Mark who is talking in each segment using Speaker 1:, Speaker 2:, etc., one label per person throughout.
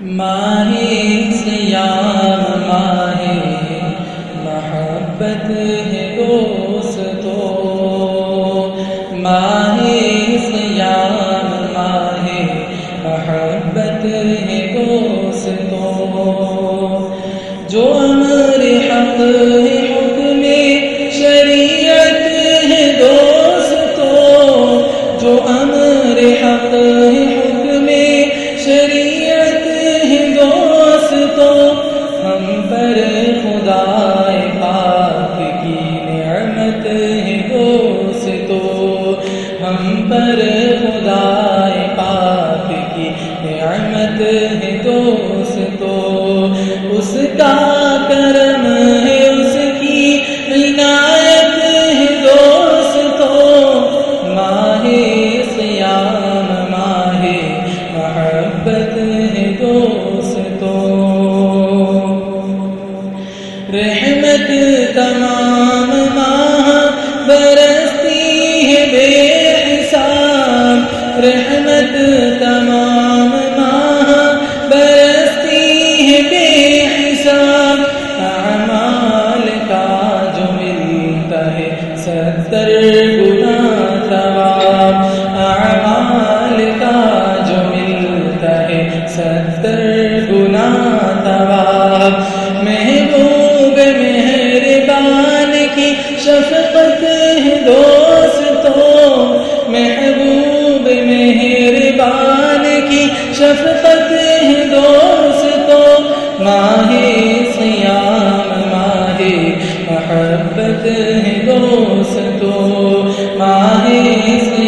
Speaker 1: ماہ سیام ماہ محبت ہے دوستو ماہ سیام ماہ محبت ہے دوستو جو امر حق ہے اعمال کا جو ملتا ہے، ستر گنا ثواب محبوب مہربان کی شفقت ہے دوستو۔ محبوب مہربان کی شفقت ہے دوستو۔ ماہ سیام، ماہ محبت ہے دوستو۔ ماہ سیام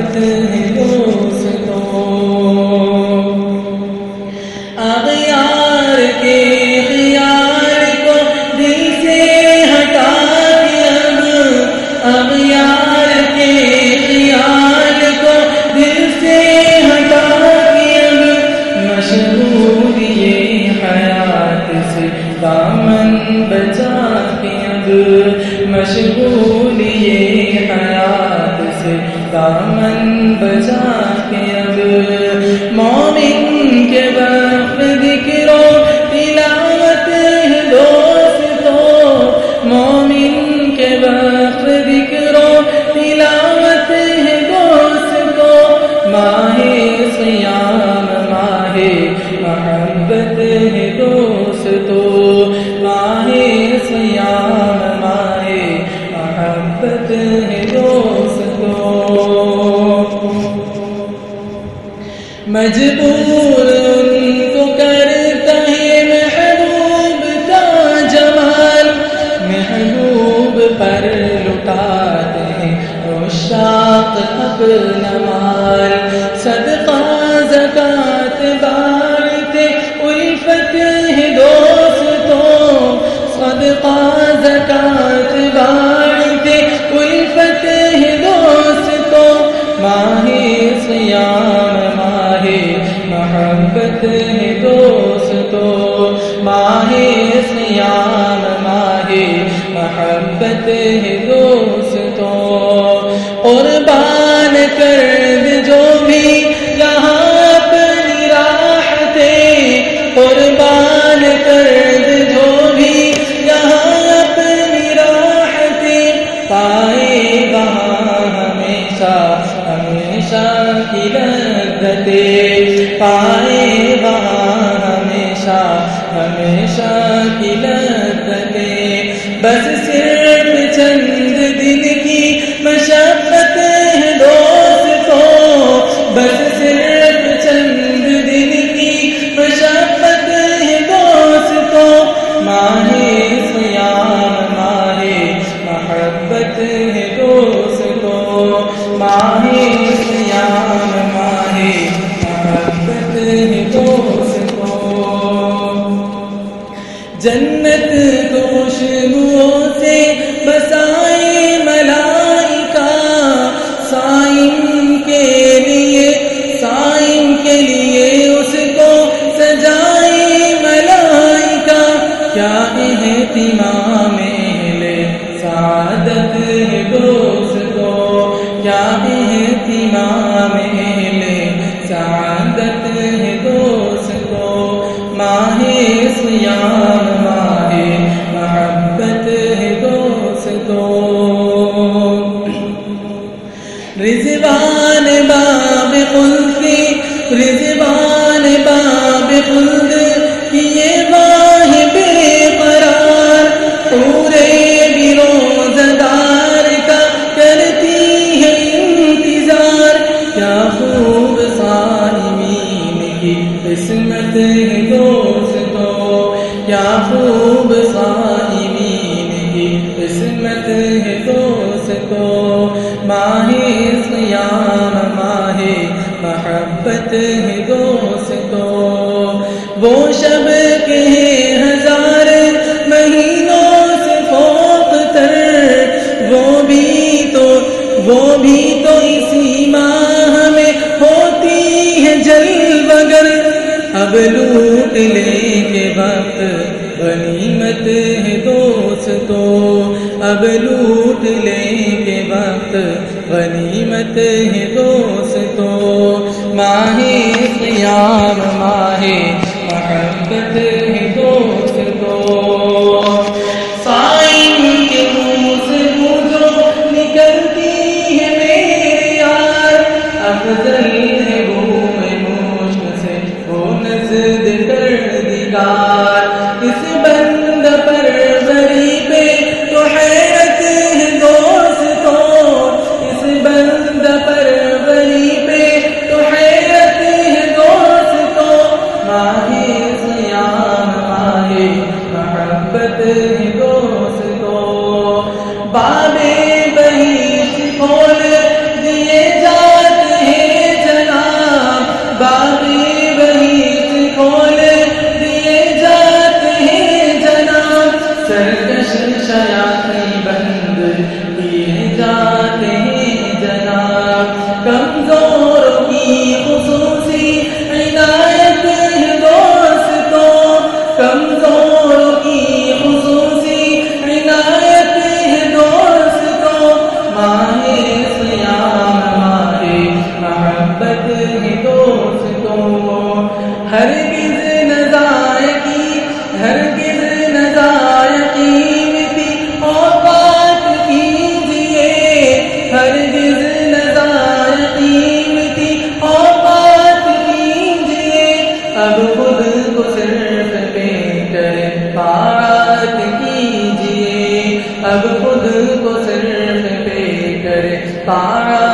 Speaker 1: محبت ہے دوستو اغیار کے خیال کو دل سے ہٹا کے اب اغیار کے خیال کو دل سے ہٹا کے اب مشغول یہ حیات سے دامن بچا کے مشغول یہ حیات سے دامن بجا کے اب عشاق اپنا صدقہ زکات بانٹتے الفت ہے دوستو صدقہ زکات بانٹتے الفت ہے دوستو ماہ سیام ماہ محبت ہے دوستو ماہ سیام ماہ محبت ہے دوستو قربان ہمیشہ کی لذتے پائے وہاں ہمیشہ ہمیشہ کی لذتے جنت کو خوشبوؤں سے بسائے ملائکہ سائن کے لیے سائن کے لیے اس کو سجائے ملائکہ۔ کیا اہتمام کو۔ ماہی سیام ماہی محبت ہے دوست وہ شب کے ہزار مہینوں سے فوق تر۔ وہ بھی تو، وہ بھی تو اسی ماہ میں ہوتی ہے جل بگر اب لوٹ لے کے وقت، غنیمت ہے دوست تو اب لوٹ لیں گے وقت غنیمت ہے دوستو ماہی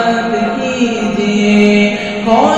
Speaker 1: یاد کیجیے کون